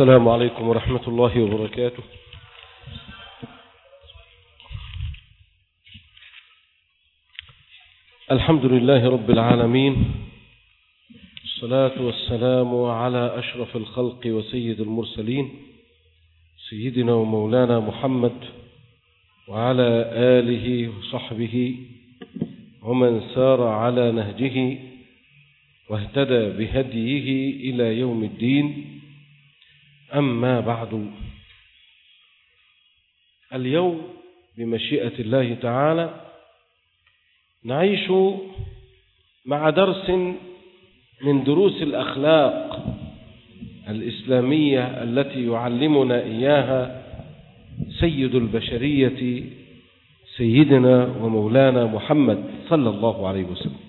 السلام عليكم ورحمة الله وبركاته. الحمد لله رب العالمين. الصلاة والسلام على أشرف الخلق وسيد المرسلين سيدنا ومولانا محمد وعلى آله وصحبه ومن سار على نهجه واهتدى بهديه إلى يوم الدين. أما بعد. اليوم بمشيئة الله تعالى نعيش مع درس من دروس الأخلاق الإسلامية التي يعلمنا إياها سيد البشرية سيدنا ومولانا محمد صلى الله عليه وسلم.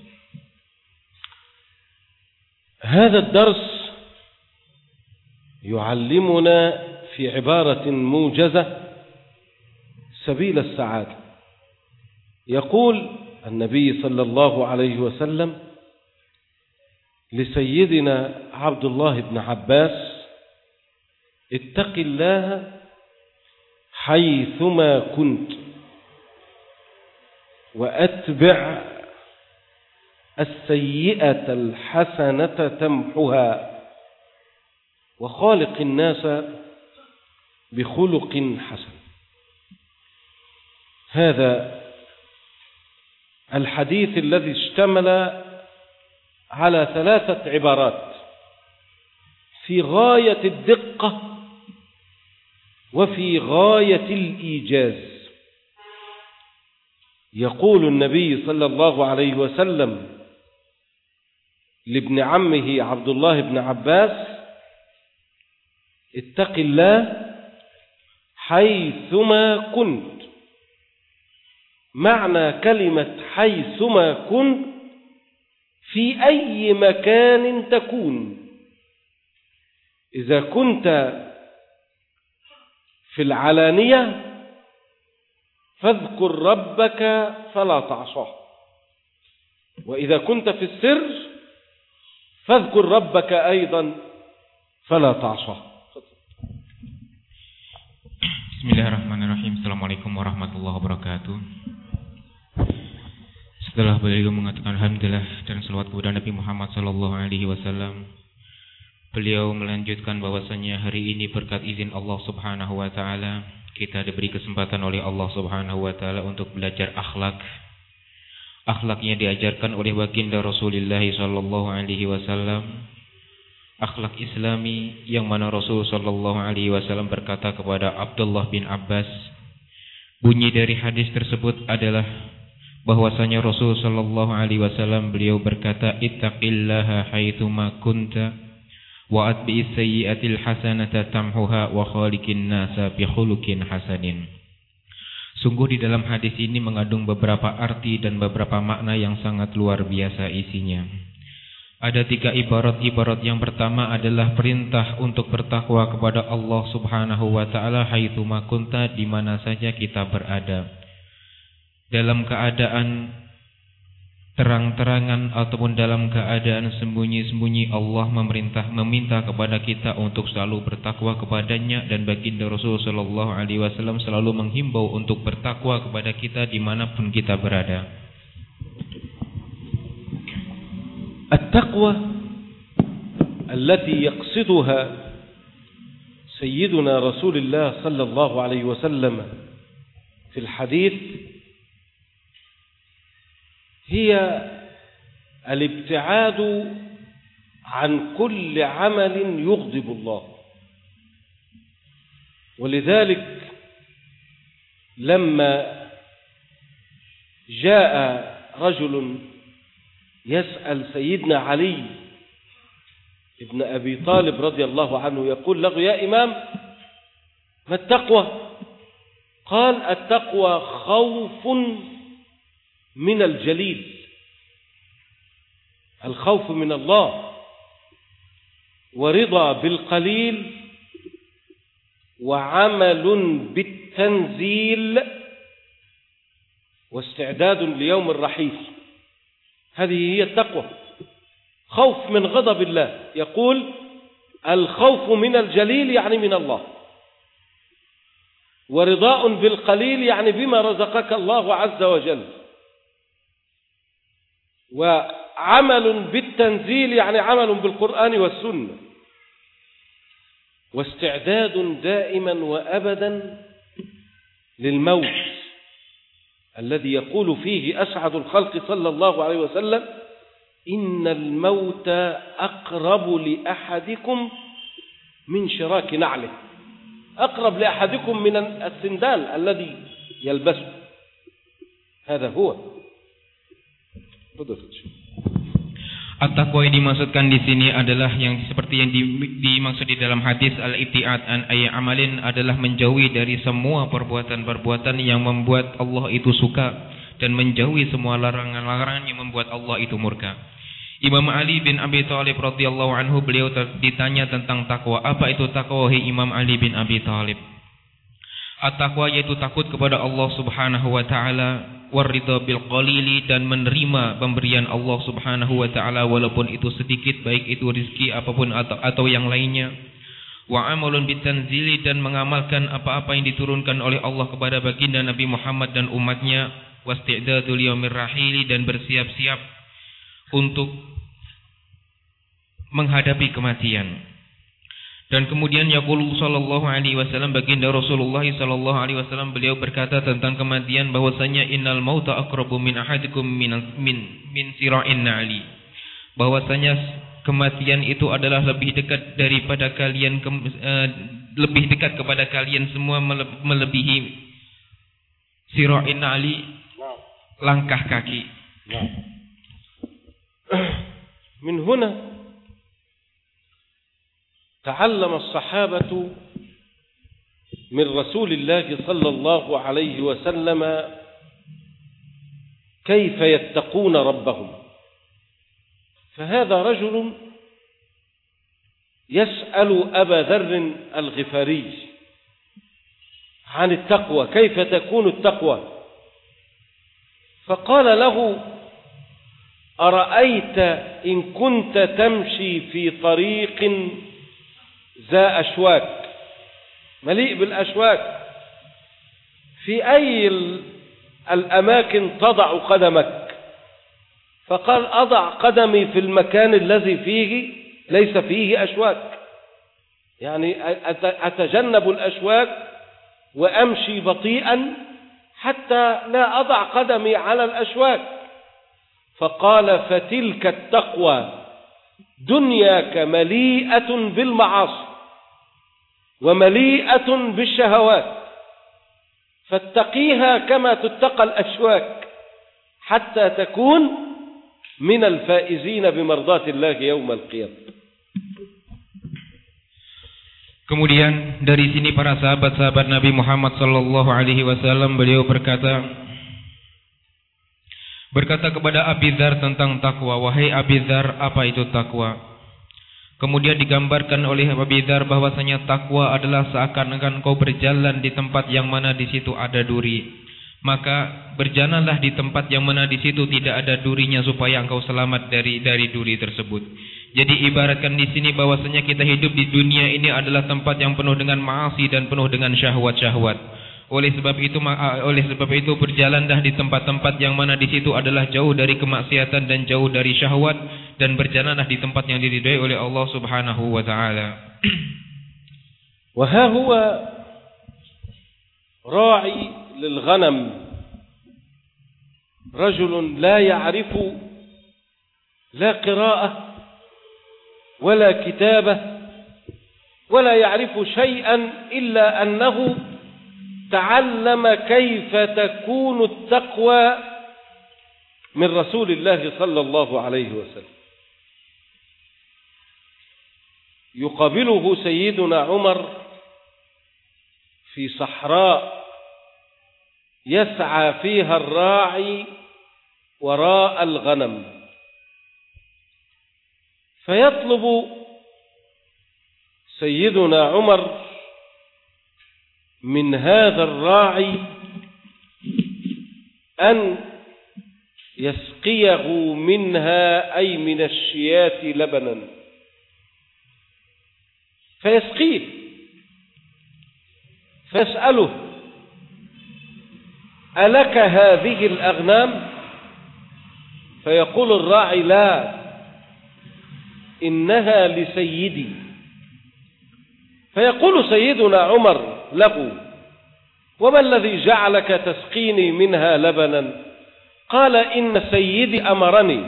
هذا الدرس يعلمنا في عبارة موجزة سبيل السعادة. يقول النبي صلى الله عليه وسلم لسيدنا عبد الله بن عباس اتق الله حيثما كنت وأتبع السيئة الحسنة تمحها. وخالق الناس بخلق حسن. هذا الحديث الذي اشتمل على ثلاثة عبارات. في غاية الدقة وفي غاية الإيجاز. يقول النبي صلى الله عليه وسلم لابن عمه عبد الله بن عباس اتق الله حيثما كنت. معنى كلمة حيثما كنت في أي مكان تكون. إذا كنت في العلانية فاذكر ربك فلا تعصاه. وإذا كنت في السر فاذكر ربك أيضا فلا تعصاه. Bismillahirrahmanirrahim. Assalamualaikum warahmatullahi wabarakatuh. Setelah beliau mengatakan Alhamdulillah dan salawat kepada Nabi Muhammad Sallallahu Alaihi Wasallam Beliau melanjutkan bahwasanya hari ini berkat izin Allah Subhanahu Wa Taala kita diberi kesempatan oleh Allah Subhanahu Wa Taala untuk belajar akhlak. Akhlaknya diajarkan oleh baginda Rasulullah Sallallahu Alaihi Wasallam akhlak islami yang mana Rasul sallallahu alaihi wasallam berkata kepada Abdullah bin Abbas bunyi dari hadis tersebut adalah bahwasanya Rasul sallallahu alaihi wasallam beliau berkata ittaqillaha haitsuma kunta wa atbi'is sayyi'atil hasanata tamhuha wa khaliqin nasa bi khuluqin hasanin Sungguh di dalam hadis ini mengandung beberapa arti dan beberapa makna yang sangat luar biasa isinya. Ada tiga ibarat-ibarat yang pertama adalah perintah untuk bertakwa kepada Allah subhanahu wa ta'ala haithuma kunta di mana saja kita berada. Dalam keadaan terang-terangan ataupun dalam keadaan sembunyi-sembunyi Allah memerintah meminta kepada kita untuk selalu bertakwa kepadanya dan baginda Rasul sallallahu alaihi wasallam selalu menghimbau untuk bertakwa kepada kita di mana pun kita berada. التقوى التي يقصدها سيدنا رسول الله صلى الله عليه وسلم في الحديث هي الابتعاد عن كل عمل يغضب الله. ولذلك لما جاء رجل يسأل سيدنا علي ابن أبي طالب رضي الله عنه يقول له يا إمام ما التقوى؟ قال التقوى خوف من الجليل. الخوف من الله ورضا بالقليل وعمل بالتنزيل واستعداد ليوم الرحيل هذه هي التقوى. خوف من غضب الله. يقول الخوف من الجليل يعني من الله. ورضاء بالقليل يعني بما رزقك الله عز وجل. وعمل بالتنزيل يعني عمل بالقرآن والسنة. واستعداد دائما وأبدا للموت. الذي يقول فيه أسعد الخلق صلى الله عليه وسلم إن الموت أقرب لأحدكم من شراك نعله. أقرب لأحدكم من السندال الذي يلبسه. هذا هو. At-taqwa yang dimaksudkan di sini adalah yang seperti yang dimaksud di dalam hadis al-ibtiat an ay amalin adalah menjauhi dari semua perbuatan-perbuatan yang membuat Allah itu suka dan menjauhi semua larangan-larangan yang membuat Allah itu murka. Imam Ali bin Abi Thalib radhiyallahu anhu beliau ditanya tentang takwa. Apa itu takwa Imam Ali bin Abi Thalib? At-taqwa yaitu takut kepada Allah Subhanahu wa taala waridha bil qalili dan menerima pemberian Allah Subhanahu wa taala walaupun itu sedikit baik itu rezeki apa pun atau atau yang lainnya. Wa amalun bitanzili dan mengamalkan apa-apa yang diturunkan oleh Allah kepada baginda Nabi Muhammad dan umatnya. Wasti'dadul yaumir rahili dan bersiap-siap untuk menghadapi kematian dan kemudian yaqulu sallallahu alaihi wasallam baginda Rasulullah sallallahu alaihi wasallam beliau berkata tentang kematian bahwasanya innal mauta aqrabu min ahadikum min min min sira'in na'li. Bahwasanya kematian itu adalah lebih dekat daripada kalian ke, uh, lebih dekat kepada kalian semua melebihi sira'in na'li langkah kaki. Min huna تعلم الصحابة من رسول الله صلى الله عليه وسلم كيف يتقون ربهم. فهذا رجل يسأل أبا ذر الغفاري عن التقوى كيف تكون التقوى؟ فقال له أرأيت إن كنت تمشي في طريق ذا أشواك. مليء بالأشواك. في أي الأماكن تضع قدمك. فقال أضع قدمي في المكان الذي فيه ليس فيه أشواك. يعني أتجنب الأشواك وأمشي بطيئا حتى لا أضع قدمي على الأشواك. فقال فتلك التقوى. دنياك مليئة بالمعاصي ومليئة بالشهوات فاتقيها كما تتقى الأشواك حتى تكون من الفائزين بمرضات الله يوم القيامة. Kemudian dari sini para sahabat-sahabat Nabi Muhammad sallallahu alaihi wasallam beliau berkata berkata kepada Abi Dzar tentang takwa wahai Abi Dzar apa itu takwa Kemudian digambarkan oleh Abu Bidar bahwasanya takwa adalah seakan-akan kau berjalan di tempat yang mana di situ ada duri. Maka berjalanlah di tempat yang mana di situ tidak ada durinya supaya engkau selamat dari dari duri tersebut. Jadi ibaratkan di sini bahwasanya kita hidup di dunia ini adalah tempat yang penuh dengan maasi dan penuh dengan syahwat-syahwat. Oleh sebab itu oleh sebab itu berjalanlah di tempat-tempat yang mana di situ adalah jauh dari kemaksiatan dan jauh dari syahwat dan berjalanlah di tempat yang diridhai oleh Allah Subhanahu wa taala. وها هو راعي للغنم رجل لا يعرف لا قراءة ولا كتابة ولا يعرف شيئا إلا أنه تعلم كيف تكون التقوى من رسول الله صلى الله عليه وسلم. يقابله سيدنا عمر في صحراء يسعى فيها الراعي وراء الغنم. فيطلب سيدنا عمر من هذا الراعي أن يسقيه منها أي من الشيات لبنا. فيسقيه. فيسأله ألك هذه الأغنام؟ فيقول الراعي لا إنها لسيدي. فيقول سيدنا عمر له وما الذي جعلك تسقيني منها لبنا؟ قال إن سيدي أمرني.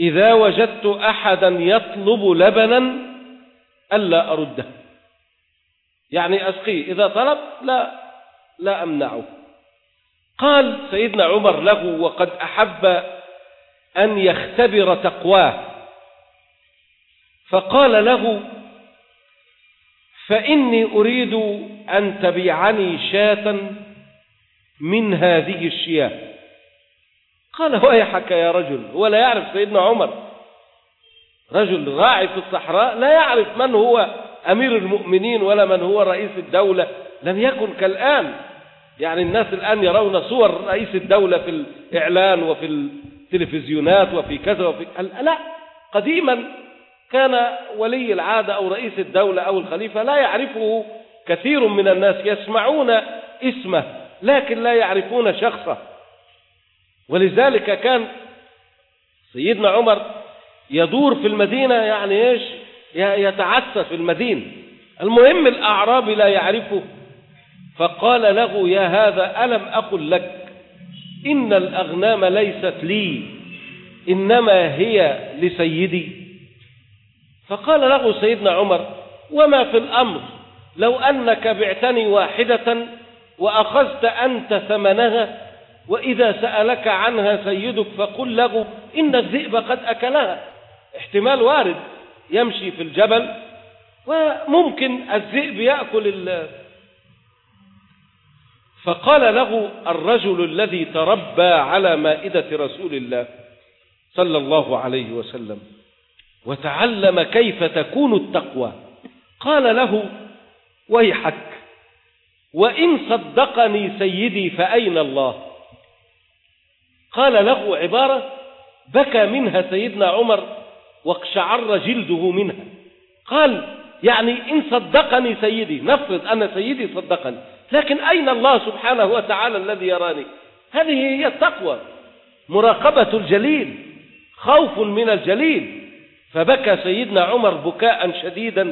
إذا وجدت أحدا يطلب لبنا ألا أرده. يعني أسقيه. إذا طلب لا لا أمنعه. قال سيدنا عمر له وقد أحب أن يختبر تقواه. فقال له فإني أريد أن تبيعني شاة من هذه الشياه. قال ويحك يا رجل هو لا يعرف سيدنا عمر. رجل راعي في الصحراء لا يعرف من هو أمير المؤمنين ولا من هو رئيس الدولة لم يكن كالآن. يعني الناس الآن يرون صور رئيس الدولة في الإعلان وفي التلفزيونات وفي كذا وفي لا قديما. كان ولي العادة أو رئيس الدولة أو الخليفة لا يعرفه كثير من الناس يسمعون اسمه لكن لا يعرفون شخصه. ولذلك كان سيدنا عمر يدور في المدينة يعني إيش؟ يتعسى في المدينة المهم الأعرابي لا يعرفه فقال له يا هذا ألم أقل لك؟ إن الأغنام ليست لي إنما هي لسيدي. فقال له سيدنا عمر وما في الأمر؟ لو أنك بعتني واحدة وأخذت أنت ثمنها وإذا سألك عنها سيدك فقل له إن الذئب قد أكلها. احتمال وارد يمشي في الجبل وممكن الذئب يأكل فقال له الرجل الذي تربى على مائدة رسول الله صلى الله عليه وسلم وتعلم كيف تكون التقوى. قال له ويحك وإن صدقني سيدي فأين الله؟ قال له عبارة بكى منها سيدنا عمر واقشعر جلده منها. قال يعني إن صدقني سيدي نفرض أن سيدي صدقني لكن أين الله سبحانه وتعالى الذي يراني؟ هذه هي التقوى مراقبة الجليل خوف من الجليل. فبكى سيدنا عمر بكاء شديدا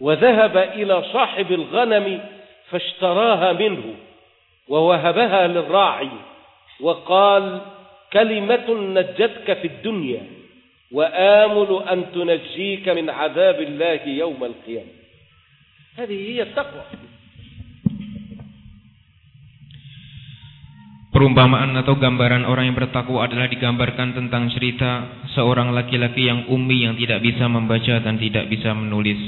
وذهب إلى صاحب الغنم فاشتراها منه ووهبها للراعي وقال كلمة نجتك في الدنيا وآمل أن تنجيك من عذاب الله يوم القيامة. هذه هي التقوى. Perumpamaan atau gambaran orang yang bertakwa adalah digambarkan tentang cerita seorang laki-laki yang ummi yang tidak bisa membaca dan tidak bisa menulis.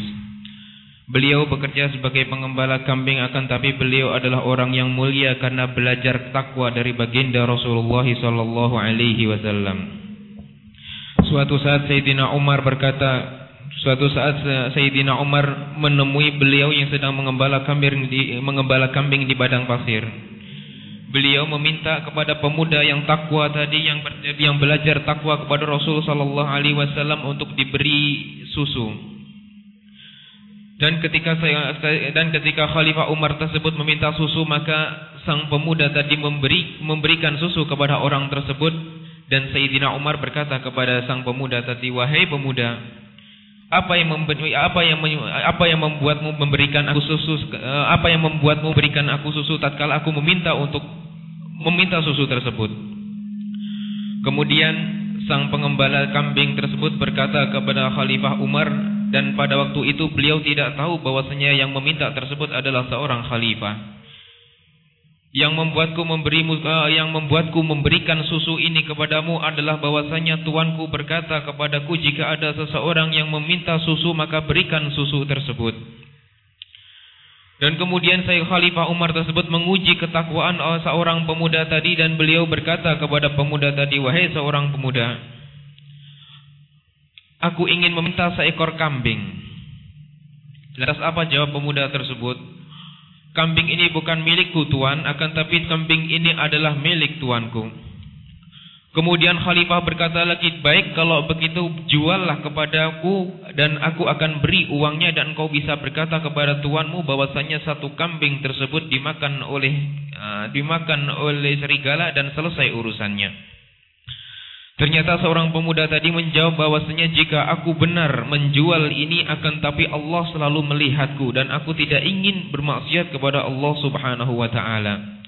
Beliau bekerja sebagai pengembala kambing akan tapi beliau adalah orang yang mulia karena belajar takwa dari baginda Rasulullah sallallahu alaihi wasallam. Suatu saat Sayyidina Umar berkata, suatu saat Sayyidina Umar menemui beliau yang sedang mengembala kambing di mengembala kambing di padang pasir. Beliau meminta kepada pemuda yang takwa tadi yang yang belajar takwa kepada Rasul sallallahu alaihi wasallam untuk diberi susu. Dan ketika saya dan ketika Khalifah Umar tersebut meminta susu maka sang pemuda tadi memberi memberikan susu kepada orang tersebut dan Sayyidina Umar berkata kepada sang pemuda tadi wahai pemuda apa yang apa yang apa yang membuatmu memberikan aku susu apa yang membuatmu memberikan aku susu tatkala aku meminta untuk meminta susu tersebut kemudian sang pengembala kambing tersebut berkata kepada Khalifah Umar dan pada waktu itu beliau tidak tahu bahwasanya yang meminta tersebut adalah seorang khalifah. Yang membuatku memberimu uh, yang membuatku memberikan susu ini kepadamu adalah bahwasanya tuanku berkata kepadaku jika ada seseorang yang meminta susu maka berikan susu tersebut. Dan kemudian saya Khalifah Umar tersebut menguji ketakwaan seorang pemuda tadi dan beliau berkata kepada pemuda tadi, "Wahai seorang pemuda, Aku ingin meminta seekor kambing. Lantas apa jawab pemuda tersebut? Kambing ini bukan milikku tuan, akan tapi kambing ini adalah milik tuanku. Kemudian khalifah berkata lagi, baik kalau begitu juallah kepadaku dan aku akan beri uangnya dan kau bisa berkata kepada tuanmu bahwasanya satu kambing tersebut dimakan oleh uh, dimakan oleh serigala dan selesai urusannya. Ternyata seorang pemuda tadi menjawab bahwasanya jika aku benar menjual ini akan tapi Allah selalu melihatku dan aku tidak ingin bermaksiat kepada Allah Subhanahu wa taala.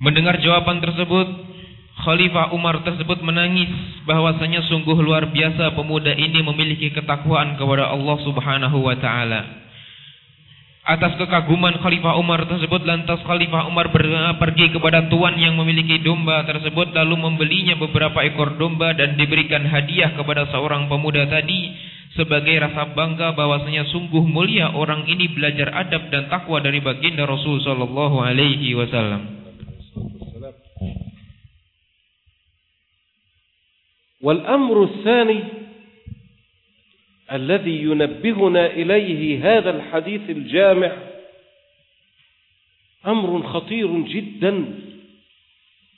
Mendengar jawaban tersebut, Khalifah Umar tersebut menangis bahwasanya sungguh luar biasa pemuda ini memiliki ketakwaan kepada Allah Subhanahu wa taala. Atas kekaguman Khalifah Umar tersebut lantas Khalifah Umar pergi kepada tuan yang memiliki domba tersebut lalu membelinya beberapa ekor domba dan diberikan hadiah kepada seorang pemuda tadi sebagai rasa bangga bahwasanya sungguh mulia orang ini belajar adab dan takwa dari baginda Rasul sallallahu alaihi wasallam. والأمر الثاني الذي ينبهنا إليه هذا الحديث الجامع أمر خطير جدا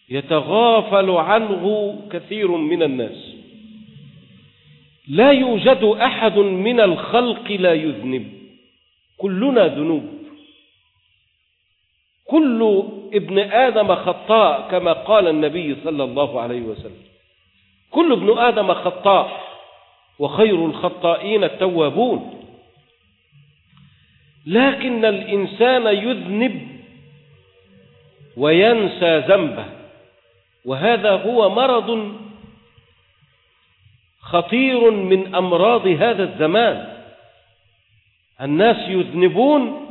يتغافل عنه كثير من الناس. لا يوجد أحد من الخلق لا يذنب. كلنا ذنوب. كل ابن آدم خطاء كما قال النبي صلى الله عليه وسلم. كل ابن آدم خطاء وخير الخطائين التوابون. لكن الإنسان يذنب وينسى ذنبه وهذا هو مرض خطير من أمراض هذا الزمان. الناس يذنبون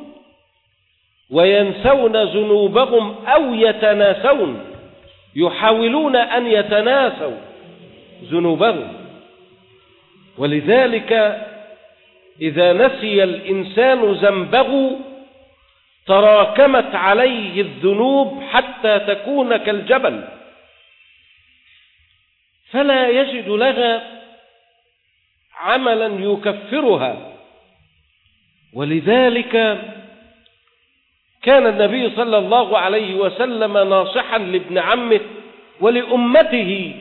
وينسون ذنوبهم أو يتناسون يحاولون أن يتناسوا. ذنوبهم. ولذلك إذا نسي الإنسان ذنبه تراكمت عليه الذنوب حتى تكون كالجبل. فلا يجد لها عملا يكفرها. ولذلك كان النبي صلى الله عليه وسلم ناصحا لابن عمه ولأمته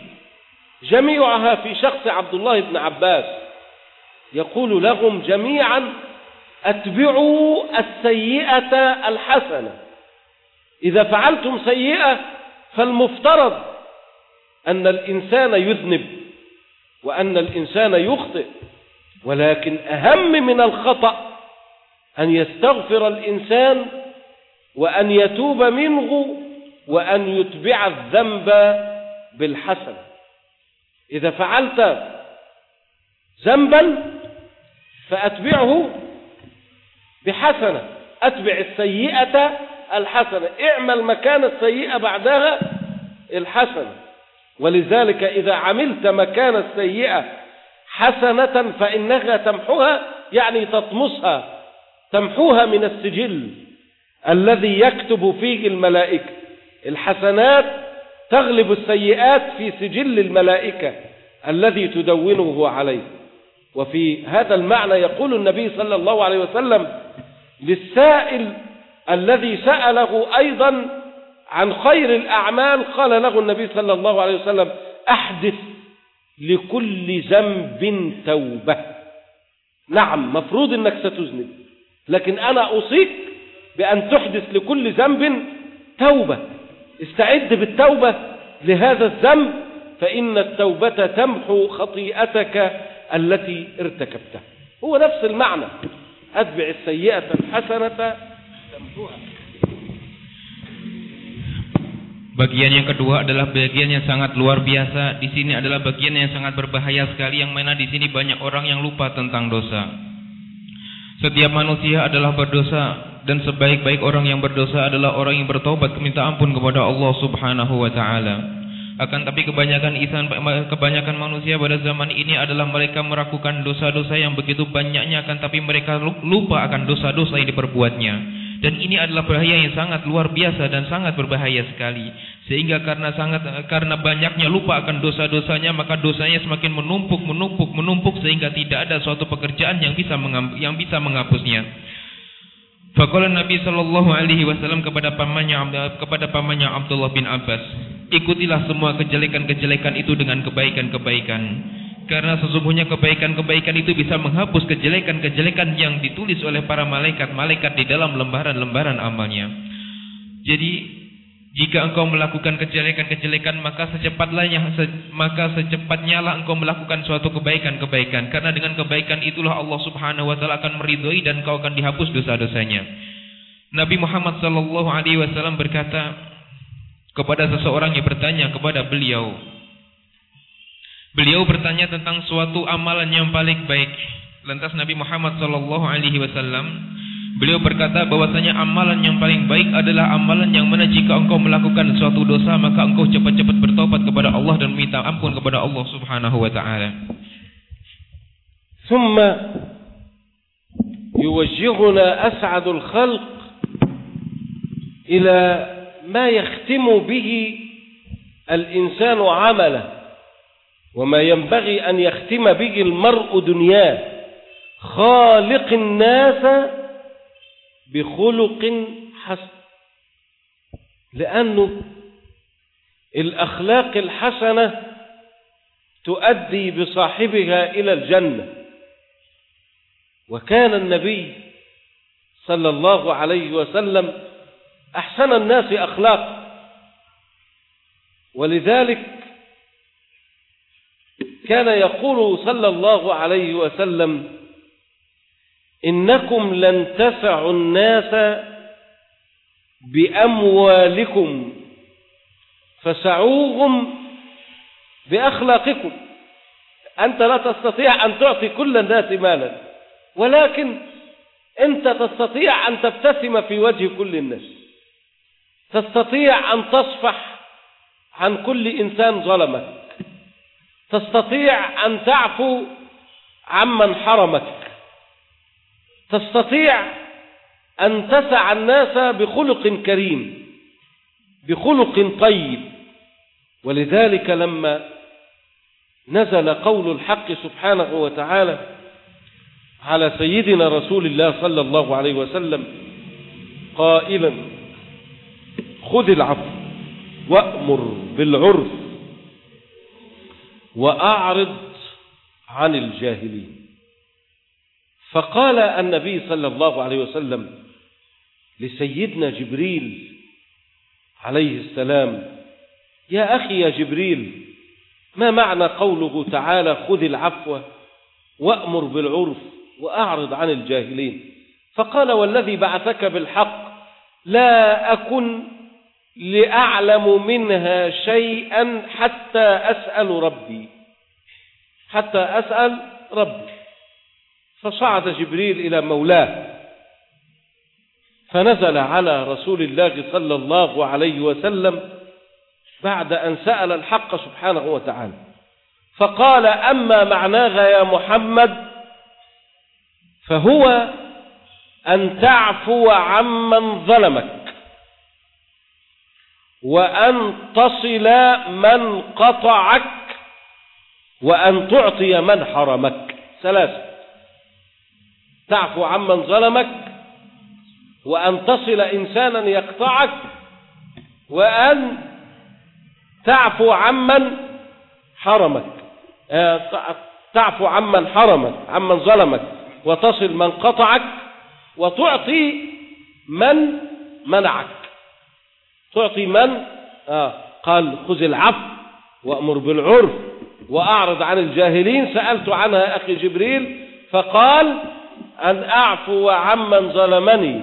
جميعها في شخص عبد الله بن عباس. يقول لهم جميعا أتبعوا السيئة الحسنة. إذا فعلتم سيئة فالمفترض أن الإنسان يذنب وأن الإنسان يخطئ. ولكن أهم من الخطأ أن يستغفر الإنسان وأن يتوب منه وأن يتبع الذنب بالحسن إذا فعلت ذنبا فأتبعه بحسنة. أتبع السيئة الحسنة. اعمل مكان السيئة بعدها الحسنة. ولذلك إذا عملت مكان السيئة حسنة فإنها تمحوها يعني تطمسها. تمحوها من السجل الذي يكتب فيه الملائكة. الحسنات تغلب السيئات في سجل الملائكة الذي تدونه عليه. وفي هذا المعنى يقول النبي صلى الله عليه وسلم للسائل الذي سأله أيضا عن خير الأعمال قال له النبي صلى الله عليه وسلم أحدث لكل ذنب توبة. نعم مفروض أنك ستذنب لكن أنا أوصيك بأن تحدث لكل ذنب توبة. استعد بالتوبة لهذا الذنب فإن التوبة تمحو خطيئتك التي ارتكبتها هو نفس المعنى أتبع السيئة الحسنة تمحوها Bagian yang kedua adalah bagian yang sangat luar biasa. Di sini adalah bagian yang sangat berbahaya sekali yang mana di sini banyak orang yang lupa tentang dosa. Setiap manusia adalah berdosa dan sebaik-baik orang yang berdosa adalah orang yang bertobat meminta ampun kepada Allah Subhanahu wa taala. Akan tapi kebanyakan insan kebanyakan manusia pada zaman ini adalah mereka melakukan dosa-dosa yang begitu banyaknya akan tapi mereka lupa akan dosa-dosa yang diperbuatnya. Dan ini adalah bahaya yang sangat luar biasa dan sangat berbahaya sekali. Sehingga karena sangat karena banyaknya lupa akan dosa-dosanya maka dosanya semakin menumpuk menumpuk menumpuk sehingga tidak ada suatu pekerjaan yang bisa yang bisa menghapusnya. Faqala Nabi sallallahu alaihi wasallam kepada pamannya kepada pamannya Abdullah bin Abbas, ikutilah semua kejelekan-kejelekan itu dengan kebaikan-kebaikan. Karena sesungguhnya kebaikan-kebaikan itu bisa menghapus kejelekan-kejelekan yang ditulis oleh para malaikat-malaikat di dalam lembaran-lembaran amalnya. Jadi jika engkau melakukan kejelekan-kejelekan maka maka secepatnya lah engkau melakukan suatu kebaikan-kebaikan karena dengan kebaikan itulah Allah Subhanahu wa taala akan meridhai dan engkau akan dihapus dosa-dosanya. Nabi Muhammad sallallahu alaihi wasallam berkata kepada seseorang yang bertanya kepada beliau, Beliau bertanya tentang suatu amalan yang paling baik. Lantas Nabi Muhammad sallallahu alaihi wasallam beliau berkata bahwasanya amalan yang paling baik adalah amalan yang mana jika engkau melakukan suatu dosa maka engkau cepat-cepat bertobat kepada Allah dan minta ampun kepada Allah Subhanahu wa taala. ثم يوجهنا أسعد الخلق إلى ما يختم به الإنسان عمله وما ينبغي أن يختم به المرء دنياه خالق الناس بخلق حسن. لأنه الأخلاق الحسنة تؤدي بصاحبها إلى الجنة. وكان النبي صلى الله عليه وسلم أحسن الناس أخلاقا ولذلك كان يقول صلى الله عليه وسلم إنكم لن تسعوا الناس بأموالكم فسعوهم بأخلاقكم. أنت لا تستطيع أن تعطي كل الناس مالا ولكن أنت تستطيع أن تبتسم في وجه كل الناس. تستطيع أن تصفح عن كل إنسان ظلمك. تستطيع أن تعفو عمن حرمك. تستطيع أن تسع الناس بخلق كريم بخلق طيب. ولذلك لما نزل قول الحق سبحانه وتعالى على سيدنا رسول الله صلى الله عليه وسلم قائلا خذ العفو وأمر بالعرف وأعرض عن الجاهلين. فقال النبي صلى الله عليه وسلم لسيدنا جبريل عليه السلام يا أخي يا جبريل ما معنى قوله تعالى خذ العفو وأمر بالعرف وأعرض عن الجاهلين؟ فقال والذي بعثك بالحق لا أكن لأعلم منها شيئا حتى أسأل ربي حتى أسأل ربي. فصعد جبريل إلى مولاه فنزل على رسول الله صلى الله عليه وسلم بعد أن سأل الحق سبحانه وتعالى. فقال أما معناها يا محمد فهو أن تعفو عمن ظلمك وأن تصل من قطعك وأن تعطي من حرمك. ثلاثة. تعفو عمن ظلمك وأن تصل إنسانا يقطعك وأن تعفو عمن حرمك. آه، تعفو عمن حرمك عمن ظلمك وتصل من قطعك وتعطي من منعك. تعطي من؟ آه قال خذ العفو وأمر بالعرف وأعرض عن الجاهلين. سألت عنها أخي جبريل فقال أن أعفو عمن ظلمني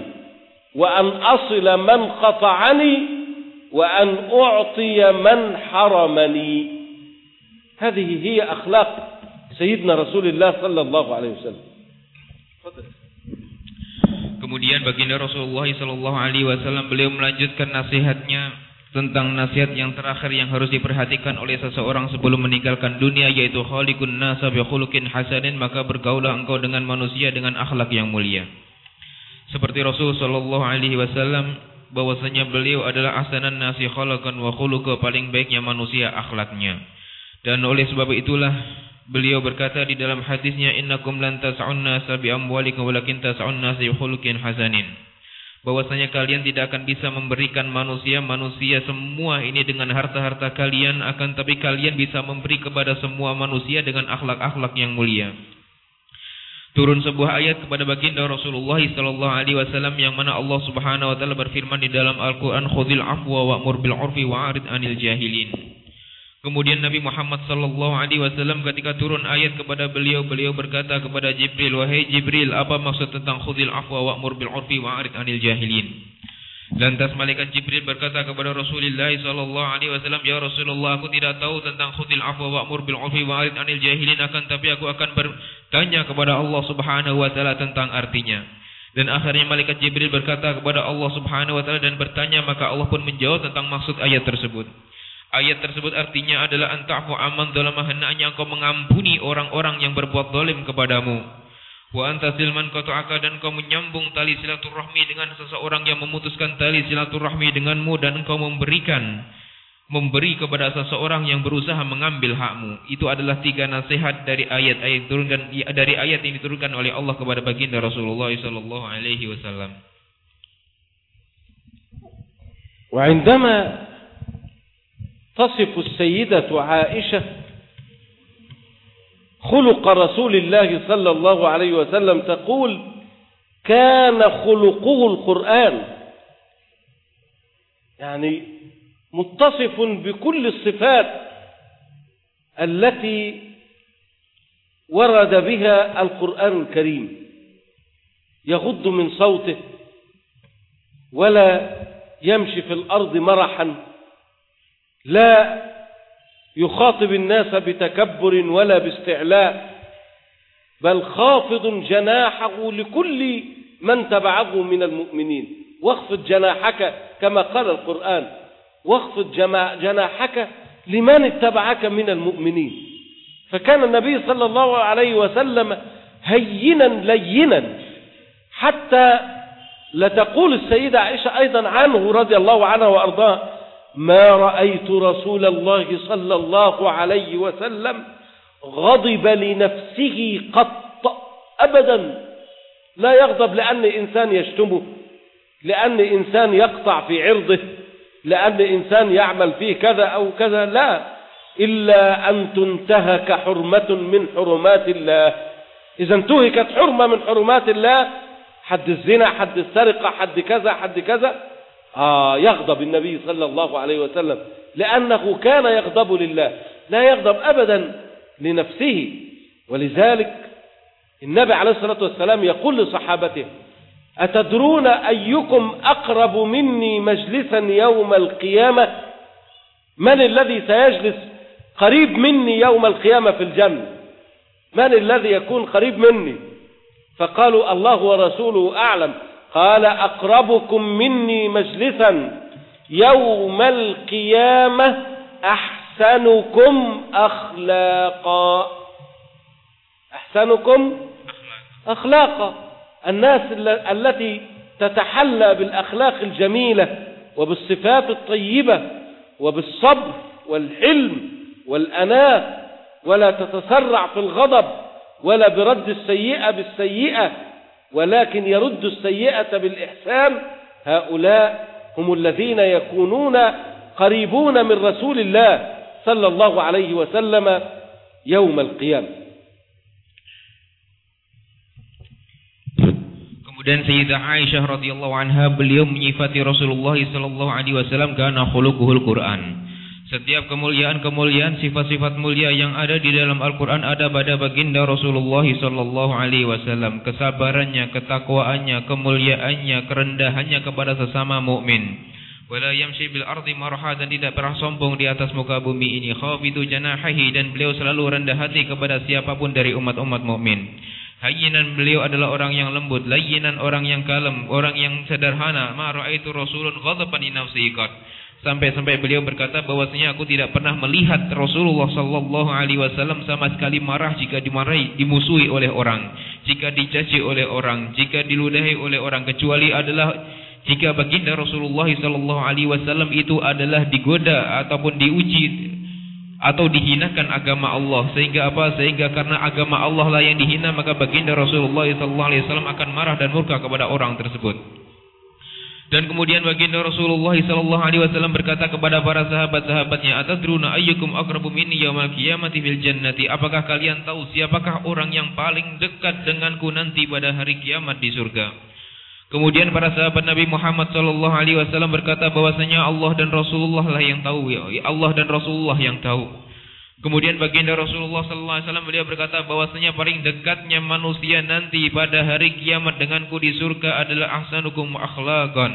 وأن أصل من قطعني وأن أعطي من حرمني. هذه هي أخلاق سيدنا رسول الله صلى الله عليه وسلم. Kemudian baginda Rasulullah Sallallahu Alaihi Wasallam beliau melanjutkan nasihatnya. Tentang nasihat yang terakhir yang harus diperhatikan oleh seseorang sebelum meninggalkan dunia yaitu khalikun nasa bi hasanin maka bergaulah engkau dengan manusia dengan akhlak yang mulia. Seperti Rasul sallallahu alaihi wasallam bahwasanya beliau adalah ahsanan nasi khalaqan wa khuluqa paling baiknya manusia akhlaknya. Dan oleh sebab itulah Beliau berkata di dalam hadisnya innakum lan tas'un nasa amwalikum walakin tas'un nasa hasanin. Bahwasanya kalian tidak akan bisa memberikan manusia-manusia semua ini dengan harta-harta kalian akan tapi kalian bisa memberi kepada semua manusia dengan akhlak-akhlak yang mulia. Turun sebuah ayat kepada baginda Rasulullah sallallahu alaihi wasallam yang mana Allah Subhanahu wa taala berfirman di dalam Al-Qur'an khudhil afwa wa'mur bil 'urfi wa'rid 'anil jahilin. Kemudian Nabi Muhammad sallallahu alaihi wasallam ketika turun ayat kepada beliau beliau berkata kepada Jibril wahai Jibril apa maksud tentang khudhil afwa wa'mur bil 'urfi wa'rid 'anil jahilin. Lantas malaikat Jibril berkata kepada Rasulullah sallallahu alaihi wasallam, "Ya Rasulullah, aku tidak tahu tentang khudil afwa wa'mur bil 'urfi wa'rid 'anil jahilin, akan tapi aku akan bertanya kepada Allah Subhanahu wa taala tentang artinya." Dan akhirnya malaikat Jibril berkata kepada Allah Subhanahu wa taala dan bertanya, maka Allah pun menjawab tentang maksud ayat tersebut. Ayat tersebut artinya adalah anta'fu aman dalamah hendaknya engkau mengampuni orang-orang yang berbuat zalim kepadamu. Wa anta silman qata'aka dan kau menyambung tali silaturahmi dengan seseorang yang memutuskan tali silaturahmi denganmu dan engkau memberikan memberi kepada seseorang yang berusaha mengambil hakmu. Itu adalah tiga nasihat dari ayat-ayat turunkan dari ayat yang diturunkan oleh Allah kepada baginda Rasulullah sallallahu alaihi wasallam. وعندما تصف السيدة عائشة خلق رسول الله صلى الله عليه وسلم تقول كان خلقه القرآن. يعني متصف بكل الصفات التي ورد بها القرآن الكريم. يغض من صوته ولا يمشي في الأرض مرحا. لا يخاطب الناس بتكبر ولا باستعلاء بل خافض جناحه لكل من تبعه من المؤمنين. واخفض جناحك كما قال القرآن واخفض جناحك لمن اتبعك من المؤمنين. فكان النبي صلى الله عليه وسلم هينا لينا حتى لتقول السيدة عائشة أيضا عنه رضي الله عنها وأرضاه ما رأيت رسول الله صلى الله عليه وسلم غضب لنفسه قط أبدا. لا يغضب لأن إنسان يشتمه لأن إنسان يقطع في عرضه لأن إنسان يعمل فيه كذا أو كذا. لا إلا أن تنتهك حرمة من حرمات الله. إذا انتهكت حرمة من حرمات الله حد الزنا حد السرقة حد كذا حد كذا آه يغضب النبي صلى الله عليه وسلم. لأنه كان يغضب لله. لا يغضب أبدا لنفسه. ولذلك النبي عليه الصلاة والسلام يقول لصحابته أتدرون أيكم أقرب مني مجلسا يوم القيامة؟ من الذي سيجلس قريب مني يوم القيامة في الجنة؟ من الذي يكون قريب مني؟ فقالوا الله ورسوله أعلم. قال أقربكم مني مجلسا يوم القيامة أحسنكم أخلاقا. أحسنكم أخلاقا. الناس التي تتحلى بالأخلاق الجميلة وبالصفات الطيبة وبالصبر والحلم والأناة ولا تتسرع في الغضب ولا برد السيئة بالسيئة ولكن يرد السيئة بالإحسان هؤلاء هم الذين يكونون قريبون من رسول الله صلى الله عليه وسلم يوم القيامة Kemudian Sayyidah Aisyah radhiyallahu anha beliau menyifati Rasulullah sallallahu alaihi wasallam karena khuluquhul Quran. Setiap kemuliaan-kemuliaan sifat-sifat mulia yang ada di dalam Al-Quran ada pada baginda Rasulullah sallallahu alaihi wasallam. Kesabarannya, ketakwaannya, kemuliaannya, kerendahannya kepada sesama mukmin. Wala yamshi bil ardi marha dan tidak pernah sombong di atas muka bumi ini. Khafidu janahihi dan beliau selalu rendah hati kepada siapa pun dari umat-umat mukmin. Hayyinan beliau adalah orang yang lembut, layyinan orang yang kalem, orang yang sederhana. Ma ra'aitu rasulun ghadaban nafsihi Sampai-sampai beliau berkata bahwasanya aku tidak pernah melihat Rasulullah sallallahu alaihi wasallam sama sekali marah jika dimarahi, dimusuhi oleh orang, jika dicaci oleh orang, jika diludahi oleh orang kecuali adalah jika baginda Rasulullah sallallahu alaihi wasallam itu adalah digoda ataupun diuji atau dihinakan agama Allah. Sehingga apa? Sehingga karena agama Allah lah yang dihina maka baginda Rasulullah sallallahu alaihi wasallam akan marah dan murka kepada orang tersebut Dan kemudian baginda Rasulullah sallallahu alaihi wasallam berkata kepada para sahabat-sahabatnya, "Atadruna ayyukum aqrabu minni yaumal qiyamati fil jannati?" Apakah kalian tahu siapakah orang yang paling dekat denganku nanti pada hari kiamat di surga? Kemudian para sahabat Nabi Muhammad sallallahu alaihi wasallam berkata bahwasanya Allah dan Rasulullah lah yang tahu, ya Allah dan Rasulullah yang tahu. Kemudian baginda Rasulullah sallallahu alaihi wasallam beliau berkata bahwasanya paling dekatnya manusia nanti pada hari kiamat denganku di surga adalah ahsanukum akhlaqan.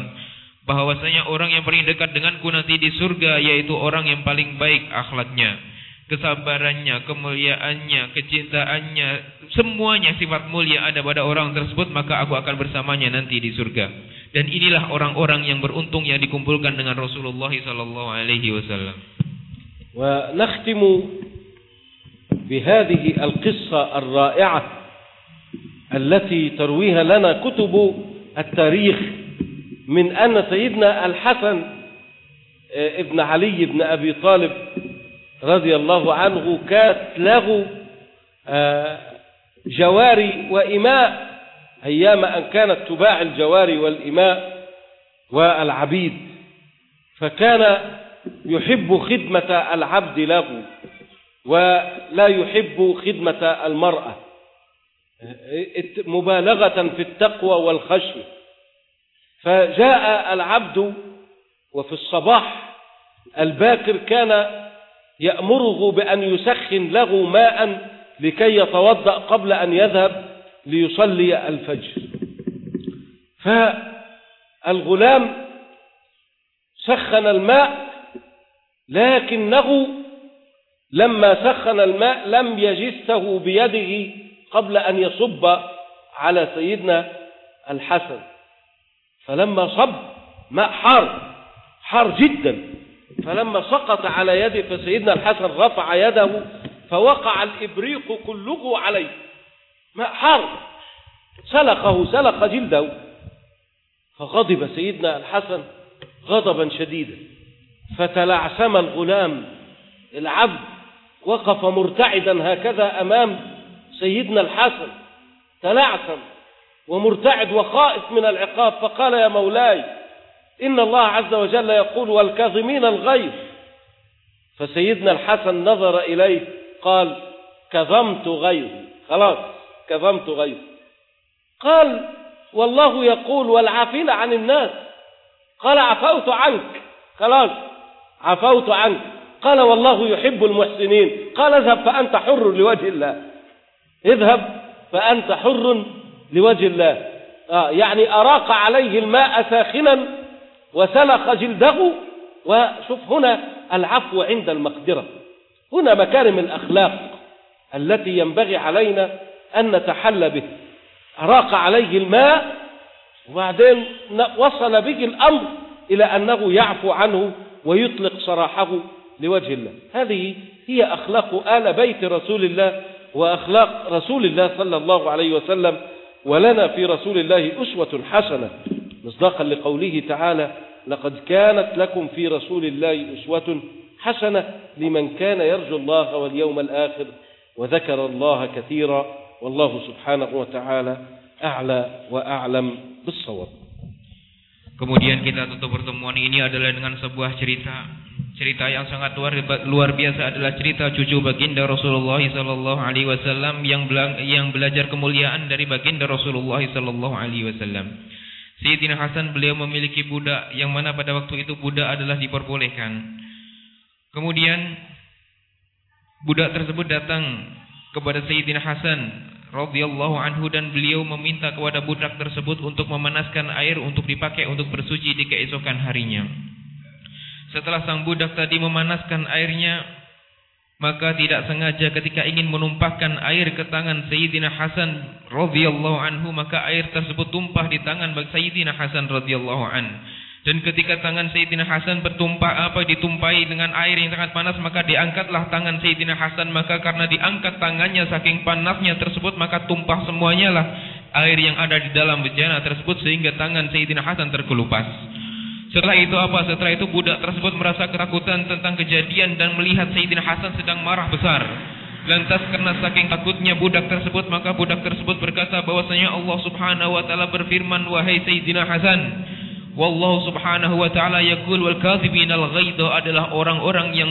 Bahwasanya orang yang paling dekat denganku nanti di surga yaitu orang yang paling baik akhlaknya, kesabarannya, kemuliaannya, kecintaannya, semuanya sifat mulia ada pada orang tersebut maka aku akan bersamanya nanti di surga. Dan inilah orang-orang yang beruntung yang dikumpulkan dengan Rasulullah sallallahu alaihi wasallam. ونختم بهذه القصة الرائعة التي ترويها لنا كتب التاريخ من أن سيدنا الحسن ابن علي بن أبي طالب رضي الله عنه كانت له جواري وإماء أيام أن كانت تباع الجواري والإماء والعبيد. فكان يحب خدمة العبد له ولا يحب خدمة المرأة. مبالغة في التقوى والخشية فجاء العبد وفي الصباح الباكر كان يأمره بأن يسخن له ماء لكي يتوضأ قبل أن يذهب ليصلي الفجر. فالغلام سخن الماء لكنه لما سخن الماء لم يجسه بيده قبل أن يصب على سيدنا الحسن. فلما صب ماء حار حار جدا. فلما سقط على يده فسيدنا الحسن رفع يده فوقع الإبريق كله عليه. ماء حار. سلقه سلق جلده. فغضب سيدنا الحسن غضبا شديدا. فتلعثم الغلام. العبد وقف مرتعدا هكذا أمام سيدنا الحسن. تلعثم ومرتعد وخائف من العقاب فقال يا مولاي إن الله عز وجل يقول والكاظمين الغيظ. فسيدنا الحسن نظر إليه قال كظمت غيظي خلاص كظمت غيظي قال والله يقول والعافين عن الناس. قال عفوت عنك. خلاص. عفوت عنك قال والله يحب المحسنين. قال اذهب فأنت حر لوجه الله. اذهب فأنت حر لوجه الله. آه يعني أراق عليه الماء ساخنا وسلخ جلده. وشوف هنا العفو عند المقدرة. هنا مكارم الأخلاق التي ينبغي علينا أن نتحلى به. أراق عليه الماء. وبعدين وصل به الأمر إلى أنه يعفو عنه ويطلق سراحه لوجه الله. هذه هي أخلاق آل بيت رسول الله وأخلاق رسول الله صلى الله عليه وسلم ولنا في رسول الله أسوة حسنة. مصداقا لقوله تعالى لقد كانت لكم في رسول الله أسوة حسنة لمن كان يرجو الله واليوم الآخر وذكر الله كثيرا والله سبحانه وتعالى أعلى وأعلم بالصواب. Kemudian kita tutup pertemuan ini adalah dengan sebuah cerita. Cerita yang sangat luar, luar biasa adalah cerita cucu baginda Rasulullah sallallahu alaihi wasallam yang yang belajar kemuliaan dari baginda Rasulullah sallallahu alaihi wasallam. Sayyidina Hasan beliau memiliki budak yang mana pada waktu itu budak adalah diperbolehkan. Kemudian budak tersebut datang kepada Sayyidina Hasan radhiyallahu anhu dan beliau meminta kepada budak tersebut untuk memanaskan air untuk dipakai untuk bersuci di keesokan harinya. Setelah sang budak tadi memanaskan airnya, maka tidak sengaja ketika ingin menumpahkan air ke tangan Sayyidina Hasan radhiyallahu anhu, maka air tersebut tumpah di tangan Sayyidina Hasan radhiyallahu anhu. Dan ketika tangan Sayyidina Hasan bertumpah apa ditumpahi dengan air yang sangat panas maka diangkatlah tangan Sayyidina Hasan maka karena diangkat tangannya saking panasnya tersebut maka tumpah semuanya lah air yang ada di dalam bejana tersebut sehingga tangan Sayyidina Hasan terkelupas. Setelah itu apa? Setelah itu budak tersebut merasa ketakutan tentang kejadian dan melihat Sayyidina Hasan sedang marah besar. Lantas karena saking takutnya budak tersebut maka budak tersebut berkata bahwasanya Allah Subhanahu wa taala berfirman wahai Sayyidina Hasan Wallahu subhanahu wa ta'ala yaqul wal kadhibinal adalah orang-orang yang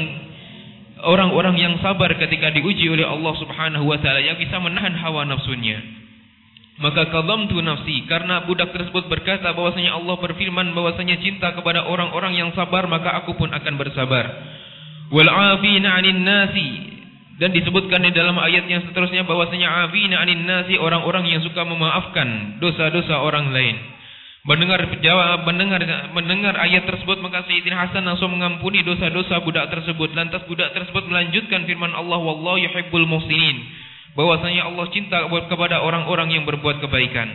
orang-orang yang sabar ketika diuji oleh Allah subhanahu wa ta'ala yang bisa menahan hawa nafsunya. Maka kadhamtu nafsi karena budak tersebut berkata bahwasanya Allah berfirman bahwasanya cinta kepada orang-orang yang sabar maka aku pun akan bersabar. Wal 'afina 'anil nasi dan disebutkan di dalam ayat yang seterusnya bahwasanya 'afina 'anil nasi orang-orang yang suka memaafkan dosa-dosa orang lain. Mendengar jawab mendengar mendengar ayat tersebut maka Sayyidina Hasan langsung mengampuni dosa-dosa budak tersebut. Lantas budak tersebut melanjutkan firman Allah wallahu yuhibbul muhsinin. Bahwasanya Allah cinta kepada orang-orang yang berbuat kebaikan.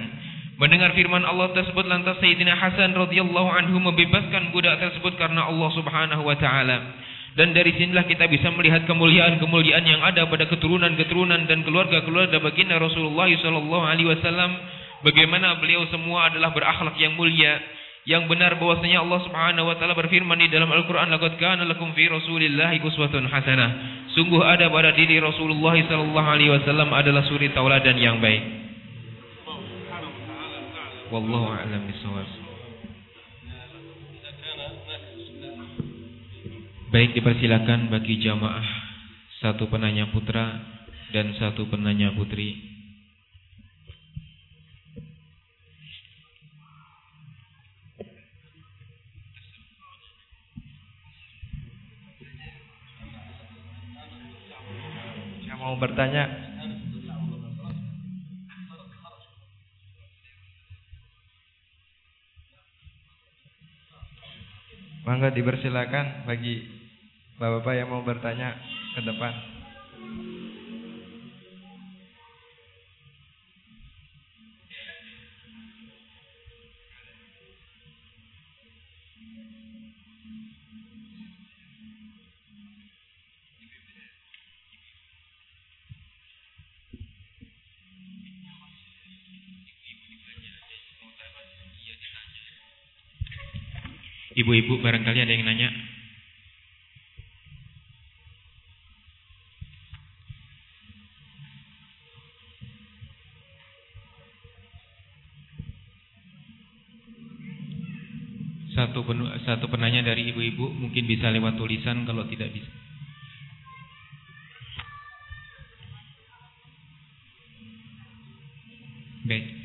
Mendengar firman Allah tersebut lantas Sayyidina Hasan radhiyallahu anhu membebaskan budak tersebut karena Allah Subhanahu wa taala. Dan dari sinilah kita bisa melihat kemuliaan-kemuliaan yang ada pada keturunan-keturunan dan keluarga-keluarga baginda Rasulullah sallallahu alaihi wasallam bagaimana beliau semua adalah berakhlak yang mulia yang benar bahwasanya Allah Subhanahu wa taala berfirman di dalam Al-Qur'an laqad kana lakum fi rasulillahi uswatun hasanah. Sungguh ada pada diri Rasulullah sallallahu alaihi wasallam adalah suri tauladan yang baik. Wallahu a'lam bissawab baik dipersilakan bagi jamaah satu penanya putra dan satu penanya putri mau bertanya Mangga dipersilakan bagi Bapak-bapak yang mau bertanya ke depan. Ibu-ibu barangkali ada yang nanya. Satu penu, satu penanya dari ibu-ibu mungkin bisa lewat tulisan kalau tidak bisa. Baik.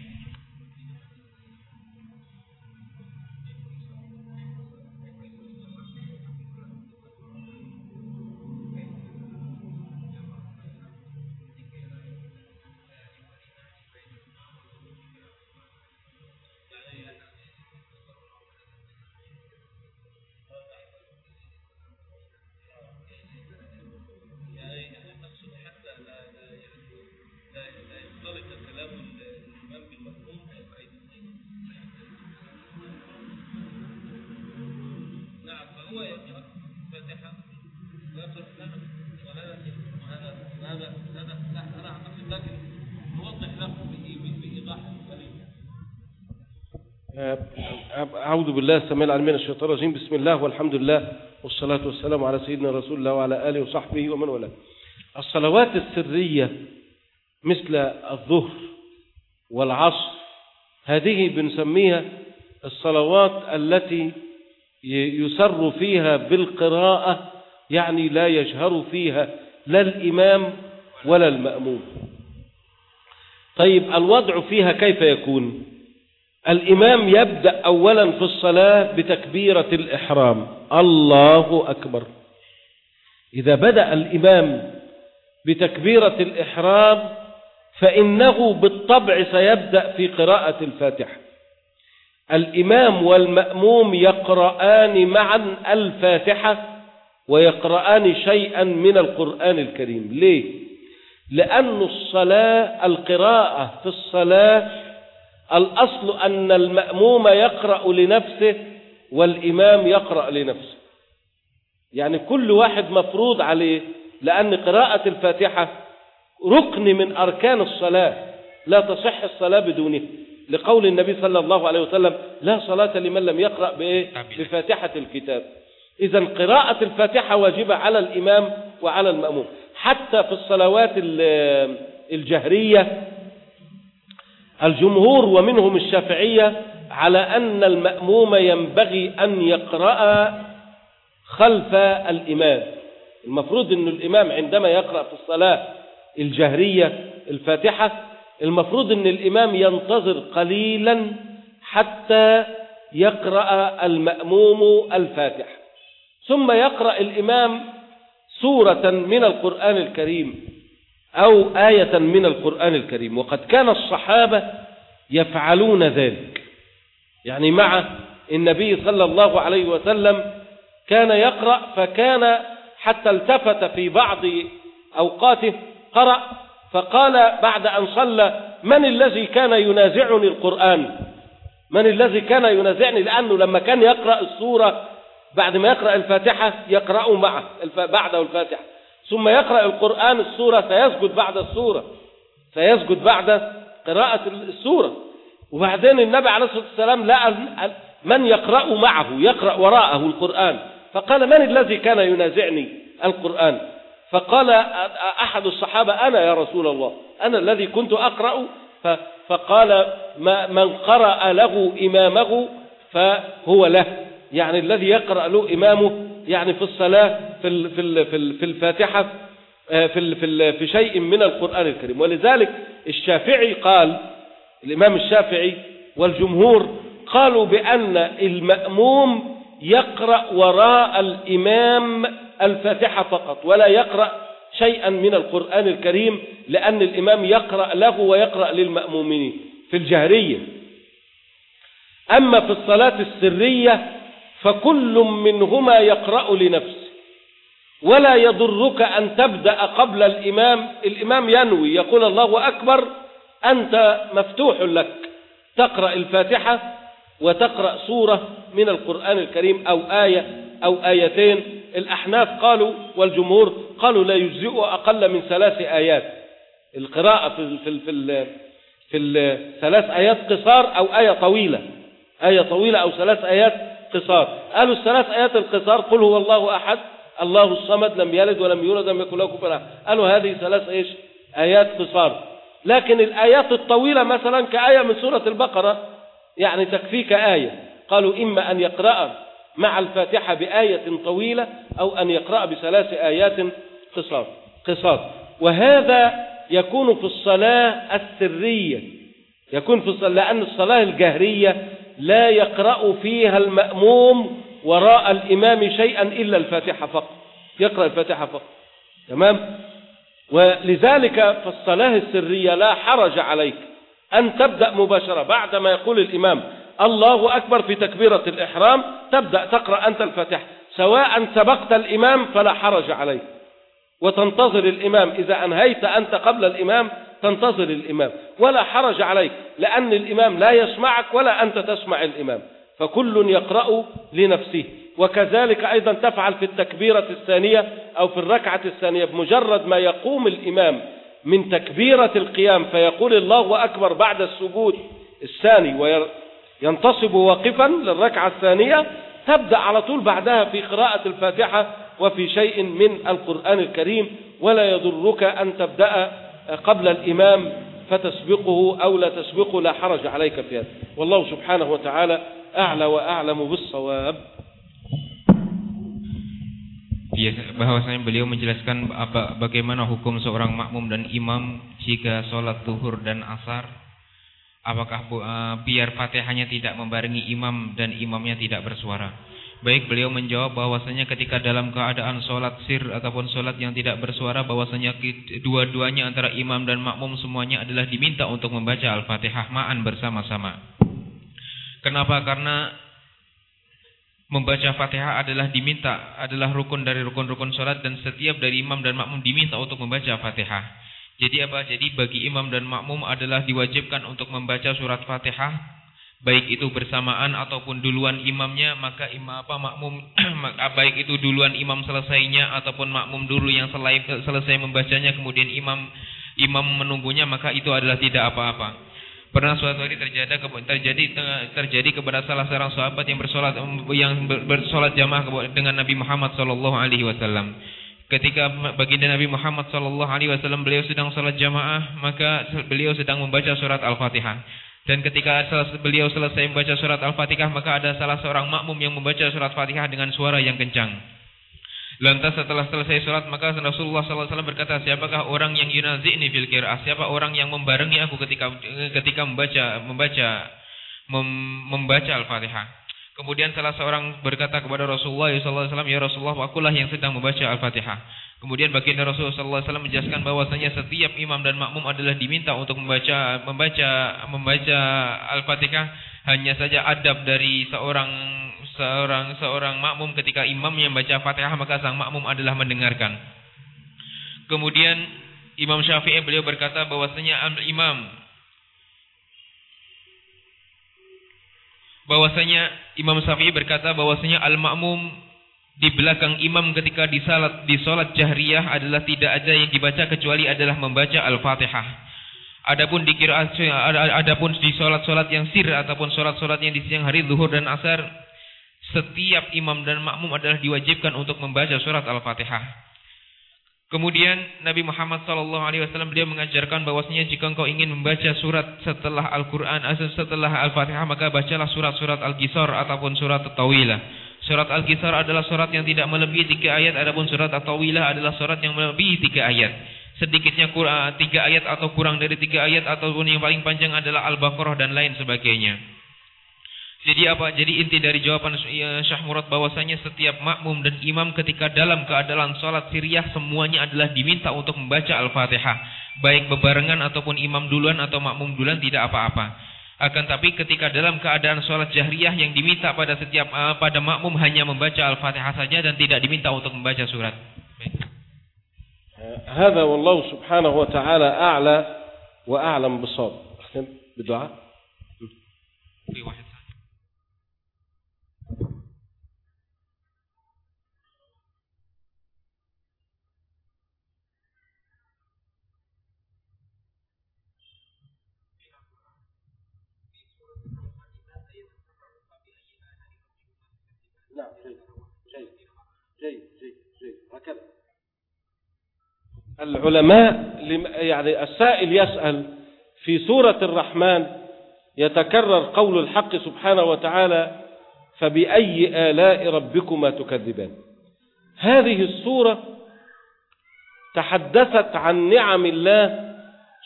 أعوذ بالله السميع العليم من الشيطان الرجيم. بسم الله والحمد لله والصلاة والسلام على سيدنا رسول الله وعلى آله وصحبه ومن والاه. الصلوات السرية مثل الظهر والعصر هذه بنسميها الصلوات التي يسر فيها بالقراءة يعني لا يجهر فيها لا الإمام ولا المأموم. طيب الوضع فيها كيف يكون؟ الإمام يبدأ أولا في الصلاة بتكبيرة الإحرام. الله أكبر. إذا بدأ الإمام بتكبيرة الإحرام فإنه بالطبع سيبدأ في قراءة الفاتحة. الإمام والمأموم يقرآن معا الفاتحة ويقرآن شيئا من القرآن الكريم. ليه؟ لأن الصلاة القراءة في الصلاة الأصل أن المأموم يقرأ لنفسه والإمام يقرأ لنفسه. يعني كل واحد مفروض عليه لأن قراءة الفاتحة ركن من أركان الصلاة. لا تصح الصلاة بدونه. لقول النبي صلى الله عليه وسلم لا صلاة لمن لم يقرأ بإيه؟ بفاتحة الكتاب. إذا قراءة الفاتحة واجبة على الإمام وعلى المأموم. حتى في الصلوات الجهرية الجمهور ومنهم الشافعية على أن المأموم ينبغي أن يقرأ خلف الإمام. المفروض أن الإمام عندما يقرأ في الصلاة الجهرية الفاتحة المفروض أن الإمام ينتظر قليلا حتى يقرأ المأموم الفاتحة. ثم يقرأ الإمام سورة من القرآن الكريم. أو آية من القرآن الكريم. وقد كان الصحابة يفعلون ذلك. يعني مع النبي صلى الله عليه وسلم كان يقرأ فكان حتى التفت في بعض أوقاته قرأ فقال بعد أن صلى من الذي كان ينازعني القرآن؟ من الذي كان ينازعني؟ لأنه لما كان يقرأ السورة بعد ما يقرأ الفاتحة يقرأ معه بعده الفاتحة. ثم يقرأ القرآن السورة سيسجد بعد السورة. سيسجد بعد قراءة السورة. وبعدين النبي عليه الصلاة والسلام لقى من يقرأ معه يقرأ وراءه القرآن. فقال من الذي كان ينازعني القرآن؟ فقال أحد الصحابة أنا يا رسول الله أنا الذي كنت أقرأ. فقال من قرأ له إمامه فهو له. يعني الذي يقرأ له إمامه يعني في الصلاة في في في الفاتحة في في في شيء من القرآن الكريم. ولذلك الشافعي قال الإمام الشافعي والجمهور قالوا بأن المأموم يقرأ وراء الإمام الفاتحة فقط ولا يقرأ شيئا من القرآن الكريم لأن الإمام يقرأ له ويقرأ للمأمومين في الجهرية. أما في الصلاة السرية فكل منهما يقرأ لنفسه. ولا يضرك أن تبدأ قبل الإمام الإمام ينوي يقول الله أكبر أنت مفتوح لك. تقرأ الفاتحة وتقرأ سورة من القرآن الكريم أو آية أو آيتين. الأحناف قالوا والجمهور قالوا لا يجزئ أقل من ثلاث آيات. القراءة في في في في الثلاث آيات قصار أو آية طويلة. آية طويلة أو ثلاث آيات قصار قالوا الثلاث آيات القصار قل هو الله أحد الله الصمد لم يلد ولم يولد ولم يكن له كفوا قالوا هذه ثلاث إيش؟ آيات قصار. لكن الآيات الطويلة مثلا كآية من سورة البقرة يعني تكفيك آية قالوا إما أن يقرأ مع الفاتحة بآية طويلة أو أن يقرأ بثلاث آيات قصار. قصار. وهذا يكون في الصلاة السرية. يكون في الصلاة لأن الصلاة الجهرية لا يقرأ فيها المأموم وراء الإمام شيئا إلا الفاتحة فقط. يقرأ الفاتحة فقط. تمام؟ ولذلك في الصلاة السرية لا حرج عليك أن تبدأ مباشرة. بعدما يقول الإمام الله أكبر في تكبيرة الإحرام تبدأ تقرأ أنت الفاتحة. سواء سبقت الإمام فلا حرج عليك. وتنتظر الإمام. إذا أنهيت أنت قبل الإمام تنتظر الإمام ولا حرج عليك لأن الإمام لا يسمعك ولا أنت تسمع الإمام. فكل يقرأ لنفسه. وكذلك أيضا تفعل في التكبيرة الثانية أو في الركعة الثانية بمجرد ما يقوم الإمام من تكبيرة القيام فيقول الله أكبر بعد السجود الثاني وينتصب واقفا للركعة الثانية تبدأ على طول بعدها في قراءة الفاتحة وفي شيء من القرآن الكريم ولا يضرك أن تبدأ قبل الإمام فتسبقه أو لا تسبقه لا حرج عليك في هذا والله سبحانه وتعالى أعلى وأعلم بالصواب bahwasanya beliau menjelaskan apa bagaimana hukum seorang makmum dan imam jika sholat zuhur dan asar apakah uh, biar fatihahnya tidak membarengi imam dan imamnya tidak bersuara Baik beliau menjawab bahwasanya ketika dalam keadaan sholat sir ataupun sholat yang tidak bersuara bahwasanya dua-duanya antara imam dan makmum semuanya adalah diminta untuk membaca Al-Fatihah ma'an bersama-sama. Kenapa? Karena membaca Fatihah adalah diminta, adalah rukun dari rukun-rukun sholat dan setiap dari imam dan makmum diminta untuk membaca Fatihah. Jadi apa? Jadi bagi imam dan makmum adalah diwajibkan untuk membaca surat Fatihah baik itu bersamaan ataupun duluan imamnya maka imam apa makmum baik itu duluan imam selesainya ataupun makmum dulu yang selain selesai membacanya kemudian imam imam menunggunya maka itu adalah tidak apa-apa. Pernah suatu hari terjadi terjadi terjadi kepada salah seorang sahabat yang bersolat yang bersolat jamaah dengan Nabi Muhammad sallallahu alaihi wasallam. ketika baginda Nabi Muhammad sallallahu alaihi wasallam beliau sedang salat jamaah, maka beliau sedang membaca surat Al-Fatihah. Dan ketika beliau selesai membaca surat Al-Fatihah, maka ada salah seorang makmum yang membaca surat Fatihah dengan suara yang kencang. Lantas setelah selesai surat maka Rasulullah SAW berkata, siapakah orang yang yunazi'ni fil qira'ah? Siapa orang yang membarengi aku ketika ketika membaca membaca mem, membaca Al-Fatihah? Kemudian salah seorang berkata kepada Rasulullah SAW, Ya Rasulullah, akulah yang sedang membaca Al-Fatihah. Kemudian baginda Rasulullah SAW menjelaskan bahwasanya setiap imam dan makmum adalah diminta untuk membaca membaca membaca Al-Fatihah. Hanya saja adab dari seorang seorang seorang makmum ketika imamnya membaca Fatihah maka sang makmum adalah mendengarkan. Kemudian Imam Syafi'i beliau berkata bahwasanya imam bahwasanya Imam Syafi'i berkata bahwasanya al-ma'mum di belakang imam ketika di salat di salat jahriyah adalah tidak ada yang dibaca kecuali adalah membaca Al-Fatihah. Adapun di qiraat adapun di salat-salat yang sir ataupun salat-salat yang di siang hari zuhur dan asar setiap imam dan makmum adalah diwajibkan untuk membaca surat Al-Fatihah. Kemudian Nabi Muhammad wasallam beliau mengajarkan bahwasanya jika engkau ingin membaca surat setelah Al-Qur'an atau setelah Al-Fatihah maka bacalah surat-surat Al-Qisar ataupun surat At-Tawilah. Surat Al-Qisar adalah surat yang tidak melebihi tiga ayat adapun surat At-Tawilah adalah surat yang melebihi tiga ayat. Sedikitnya tiga ayat atau kurang dari tiga ayat ataupun yang paling panjang adalah Al-Baqarah dan lain sebagainya. Jadi apa? Jadi inti dari jawaban Syah Murad bahwasanya setiap makmum dan imam ketika dalam keadaan salat siriyah semuanya adalah diminta untuk membaca Al-Fatihah, baik bebarengan ataupun imam duluan atau makmum duluan tidak apa-apa. Akan tapi ketika dalam keadaan salat jahriyah yang diminta pada setiap uh, pada makmum hanya membaca Al-Fatihah saja dan tidak diminta untuk membaca surat. هذا والله سبحانه وتعالى أعلى وأعلم بالصواب بدعاء في واحد العلماء يعني السائل يسأل في سورة الرحمن يتكرر قول الحق سبحانه وتعالى فبأي آلاء ربكما تكذبان. هذه السورة تحدثت عن نعم الله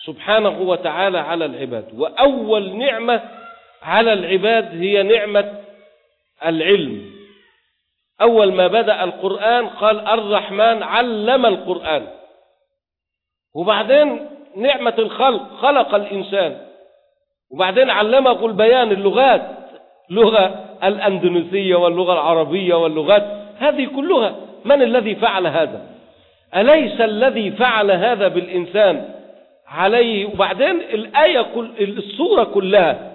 سبحانه وتعالى على العباد وأول نعمة على العباد هي نعمة العلم. أول ما بدأ القرآن قال الرحمن علم القرآن. وبعدين نعمة الخلق خلق الإنسان. وبعدين علمه البيان اللغات لغة الأندونيسية واللغة العربية واللغات هذه كلها. من الذي فعل هذا؟ أليس الذي فعل هذا بالإنسان؟ عليه. وبعدين الآية كل السورة كلها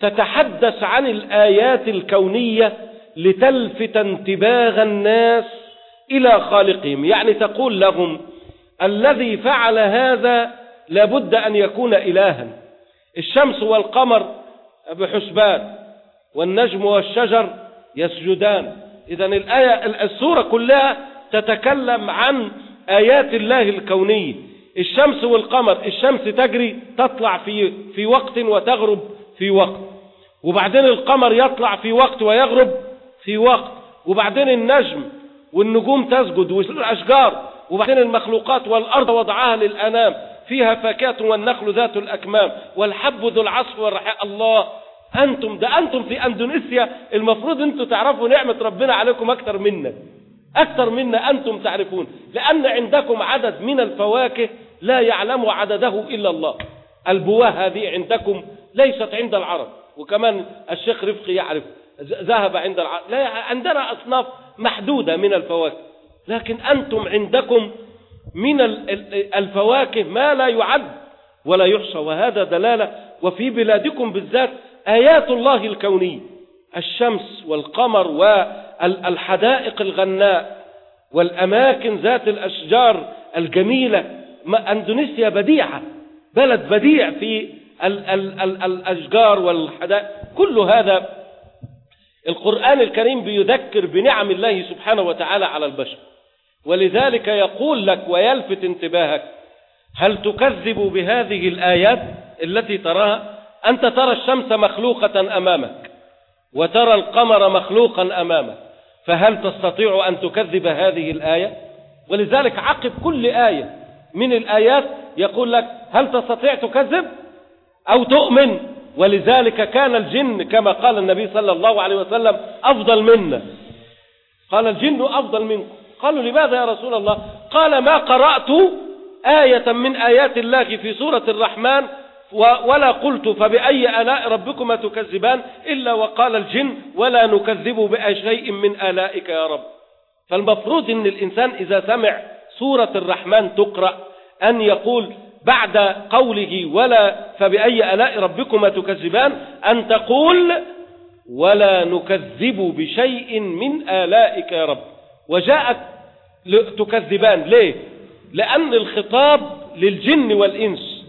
تتحدث عن الآيات الكونية لتلفت انتباه الناس إلى خالقهم. يعني تقول لهم الذي فعل هذا لابد أن يكون إلها. الشمس والقمر بحسبان والنجم والشجر يسجدان. إذا الآية السورة كلها تتكلم عن آيات الله الكونية الشمس والقمر الشمس تجري تطلع في في وقت وتغرب في وقت. وبعدين القمر يطلع في وقت ويغرب في وقت. وبعدين النجم والنجوم تسجد والأشجار وبعدين المخلوقات والأرض وضعها للأنام فيها فاكهة والنخل ذات الأكمام والحب ذو العصف والرحاء. الله أنتم ده أنتم في أندونيسيا المفروض أنتم تعرفوا نعمة ربنا عليكم أكثر منا. أكثر منا أنتم تعرفون لأن عندكم عدد من الفواكه لا يعلم عدده إلا الله. البواة هذه عندكم ليست عند العرب وكمان الشيخ رفقي يعرف ذهب عند العرب لا عندنا أصناف محدودة من الفواكه. لكن أنتم عندكم من الفواكه ما لا يعد ولا يحصى وهذا دلالة. وفي بلادكم بالذات آيات الله الكونية الشمس والقمر والحدائق الغناء والأماكن ذات الأشجار الجميلة. أندونيسيا بديعة بلد بديع في الأشجار والحدائق. كل هذا القرآن الكريم بيذكر بنعم الله سبحانه وتعالى على البشر. ولذلك يقول لك ويلفت انتباهك هل تكذب بهذه الآيات التي تراها؟ أنت ترى الشمس مخلوقة أمامك وترى القمر مخلوقا أمامك فهل تستطيع أن تكذب هذه الآية؟ ولذلك عقب كل آية من الآيات يقول لك هل تستطيع تكذب؟ أو تؤمن؟ ولذلك كان الجن كما قال النبي صلى الله عليه وسلم أفضل منا. قال الجن أفضل منكم. قالوا لماذا يا رسول الله؟ قال ما قرأت آية من آيات الله في سورة الرحمن ولا قلت فبأي آلاء ربكما تكذبان إلا وقال الجن ولا نكذب بأي شيء من آلائك يا رب. فالمفروض أن الإنسان إذا سمع سورة الرحمن تقرأ أن يقول بعد قوله ولا فبأي آلاء ربكما تكذبان أن تقول ولا نكذب بشيء من آلائك يا رب. وجاءت تكذبان ليه؟ لأن الخطاب للجن والإنس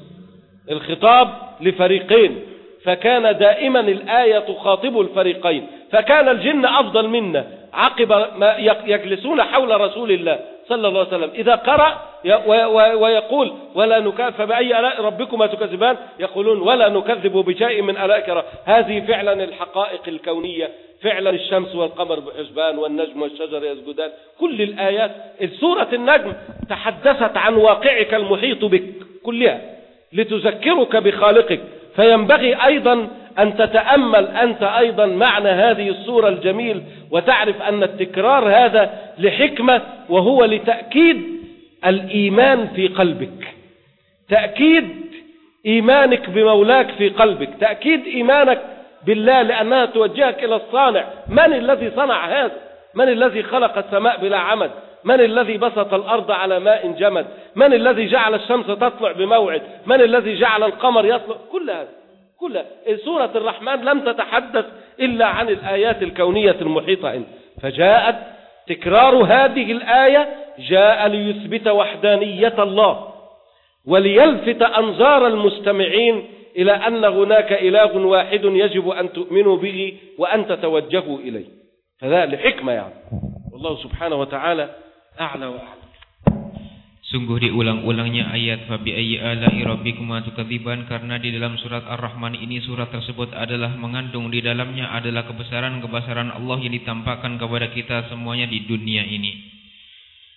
الخطاب لفريقين. فكان دائما الآية تخاطب الفريقين. فكان الجن أفضل منا عقب ما يجلسون حول رسول الله. صلى الله عليه وسلم. إذا قرأ ويقول ولا نكذب فبأي آلاء ربكما تكذبان؟ يقولون ولا نكذب بشيء من آلائك. هذه فعلا الحقائق الكونية فعلا الشمس والقمر بحسبان والنجم والشجر يسجدان. كل الآيات سورة النجم تحدثت عن واقعك المحيط بك كلها لتذكرك بخالقك. فينبغي أيضا أن تتأمل أنت أيضا معنى هذه الصورة الجميل وتعرف أن التكرار هذا لحكمة وهو لتأكيد الإيمان في قلبك. تأكيد إيمانك بمولاك في قلبك. تأكيد إيمانك بالله لأنها توجهك إلى الصانع. من الذي صنع هذا؟ من الذي خلق السماء بلا عمد؟ من الذي بسط الأرض على ماء جمد؟ من الذي جعل الشمس تطلع بموعد؟ من الذي جعل القمر يطلع؟ كل هذا كل سورة الرحمن لم تتحدث إلا عن الآيات الكونية المحيطة فجاءت تكرار هذه الآية جاء ليثبت وحدانية الله وليلفت أنظار المستمعين إلى أن هناك إله واحد يجب أن تؤمنوا به وأن تتوجهوا إليه. فذا لحكمة يعني. والله سبحانه وتعالى أعلى وأعلى. Sungguh diulang-ulangnya ayat Fabi ayyi ala'i rabbikuma tukadziban karena di dalam surat Ar-Rahman ini surat tersebut adalah mengandung di dalamnya adalah kebesaran-kebesaran Allah yang ditampakkan kepada kita semuanya di dunia ini.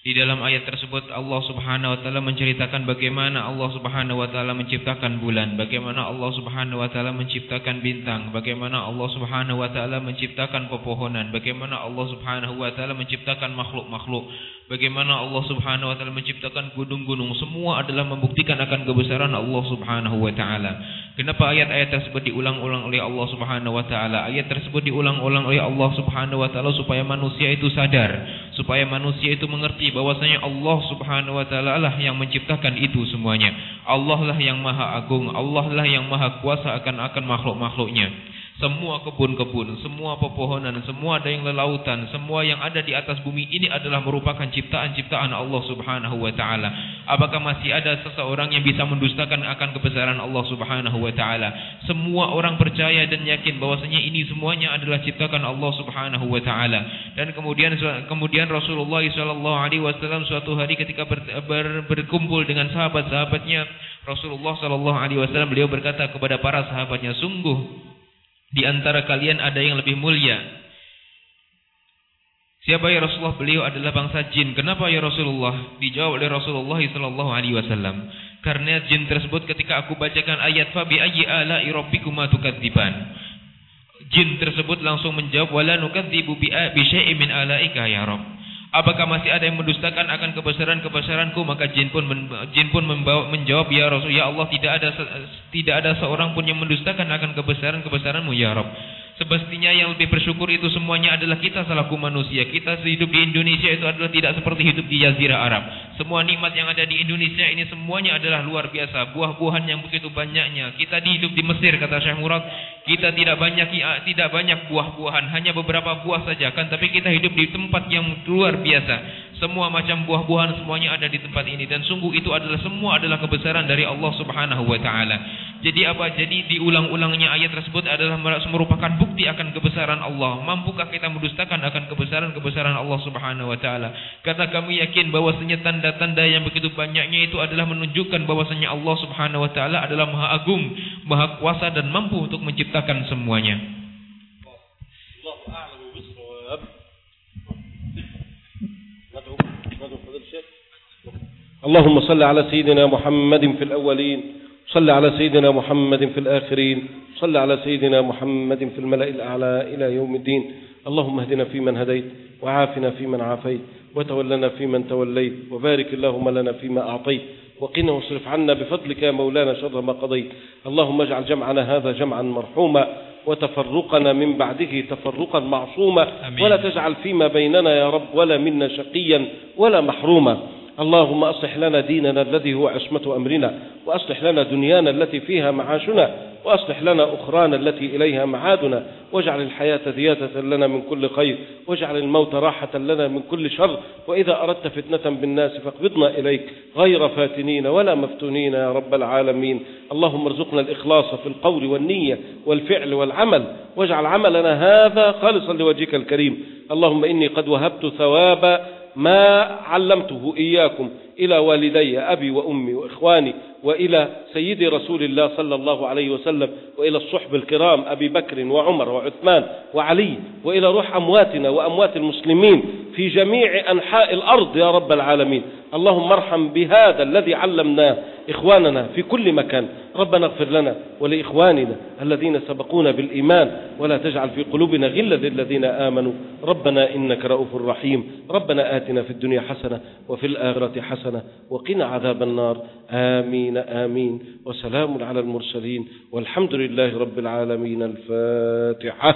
Di dalam ayat tersebut Allah Subhanahu wa taala menceritakan bagaimana Allah Subhanahu wa taala menciptakan bulan, bagaimana Allah Subhanahu wa taala menciptakan bintang, bagaimana Allah Subhanahu wa taala menciptakan pepohonan, bagaimana Allah Subhanahu wa taala menciptakan makhluk-makhluk, bagaimana Allah Subhanahu wa taala menciptakan gunung-gunung, semua adalah membuktikan akan kebesaran Allah Subhanahu wa taala. Kenapa ayat-ayat tersebut diulang-ulang oleh Allah Subhanahu wa taala? Ayat tersebut diulang-ulang oleh Allah Subhanahu wa taala supaya manusia itu sadar, supaya manusia itu mengerti bahwasanya Allah Subhanahu wa taala lah yang menciptakan itu semuanya. Allah lah yang maha agung, Allah lah yang maha kuasa akan akan makhluk-makhluknya. Semua kebun-kebun, semua pepohonan, semua ada yang lelautan, semua yang ada di atas bumi ini adalah merupakan ciptaan-ciptaan Allah Subhanahu wa taala. Apakah masih ada seseorang yang bisa mendustakan akan kebesaran Allah Subhanahu wa taala? Semua orang percaya dan yakin bahwasanya ini semuanya adalah ciptakan Allah Subhanahu wa taala. Dan kemudian kemudian Rasulullah sallallahu alaihi wasallam suatu hari ketika ber, ber, berkumpul dengan sahabat-sahabatnya, Rasulullah sallallahu alaihi wasallam beliau berkata kepada para sahabatnya, "Sungguh di antara kalian ada yang lebih mulia. Siapa ya Rasulullah? Beliau adalah bangsa jin. Kenapa ya Rasulullah? Dijawab oleh Rasulullah sallallahu alaihi wasallam. Karena jin tersebut ketika aku bacakan ayat fa bi ayyi ala'i rabbikuma tukadziban. Jin tersebut langsung menjawab wala nukadzibu bi syai'in min ala'ika ya Rabb. Apakah masih ada yang mendustakan akan kebesaran-kebesaranku? Maka jin pun jin pun membawa, menjawab, Ya Rasul, Ya Allah, tidak ada tidak ada seorang pun yang mendustakan akan kebesaran-kebesaranmu, Ya Rabb. Semestinya yang lebih bersyukur itu semuanya adalah kita selaku manusia. Kita hidup di Indonesia itu adalah tidak seperti hidup di Jazirah Arab. Semua nikmat yang ada di Indonesia ini semuanya adalah luar biasa. Buah-buahan yang begitu banyaknya. Kita hidup di Mesir kata Syekh Murad, kita tidak banyak tidak banyak buah-buahan, hanya beberapa buah saja kan tapi kita hidup di tempat yang luar biasa. semua macam buah-buahan semuanya ada di tempat ini dan sungguh itu adalah semua adalah kebesaran dari Allah Subhanahu wa taala. Jadi apa? Jadi diulang-ulangnya ayat tersebut adalah merupakan bukti akan kebesaran Allah. Mampukah kita mendustakan akan kebesaran-kebesaran Allah Subhanahu wa taala? Karena kami yakin bahwasanya tanda-tanda yang begitu banyaknya itu adalah menunjukkan bahwasanya Allah Subhanahu wa taala adalah Maha Agung, Maha Kuasa dan mampu untuk menciptakan semuanya. اللهم صل على سيدنا محمد في الأولين صل على سيدنا محمد في الآخرين صل على سيدنا محمد في الملأ الأعلى إلى يوم الدين اللهم اهدنا فيمن هديت وعافنا فيمن عافيت وتولنا فيمن توليت وبارك اللهم لنا فيما أعطيت وقنا واصرف عنا بفضلك يا مولانا شر ما قضيت. اللهم اجعل جمعنا هذا جمعا مرحوما وتفرقنا من بعده تفرقا معصوما. أمين. ولا تجعل فيما بيننا يا رب ولا منا شقيا ولا محروما. اللهم أصلح لنا ديننا الذي هو عصمة أمرنا وأصلح لنا دنيانا التي فيها معاشنا وأصلح لنا أخرانا التي إليها معادنا. واجعل الحياة زيادة لنا من كل خير واجعل الموت راحة لنا من كل شر. وإذا أردت فتنة بالناس فاقبضنا إليك غير فاتنين ولا مفتونين يا رب العالمين. اللهم ارزقنا الإخلاص في القول والنية والفعل والعمل. واجعل عملنا هذا خالصا لوجهك الكريم. اللهم إني قد وهبت ثواب ما علمته إياكم إلى والدي أبي وأمي وإخواني وإلى سيدي رسول الله صلى الله عليه وسلم وإلى الصحب الكرام أبي بكر وعمر وعثمان وعلي وإلى روح أمواتنا وأموات المسلمين في جميع أنحاء الأرض يا رب العالمين. اللهم ارحم بهذا الذي علمناه إخواننا في كل مكان. ربنا اغفر لنا ولإخواننا الذين سبقونا بالإيمان ولا تجعل في قلوبنا غلا للذين آمنوا. ربنا إنك رؤوف رحيم. ربنا آتنا في الدنيا حسنة وفي الآخرة حسنة وقنا عذاب النار. آمين آمين. وسلام على المرسلين. والحمد لله رب العالمين. الفاتحة.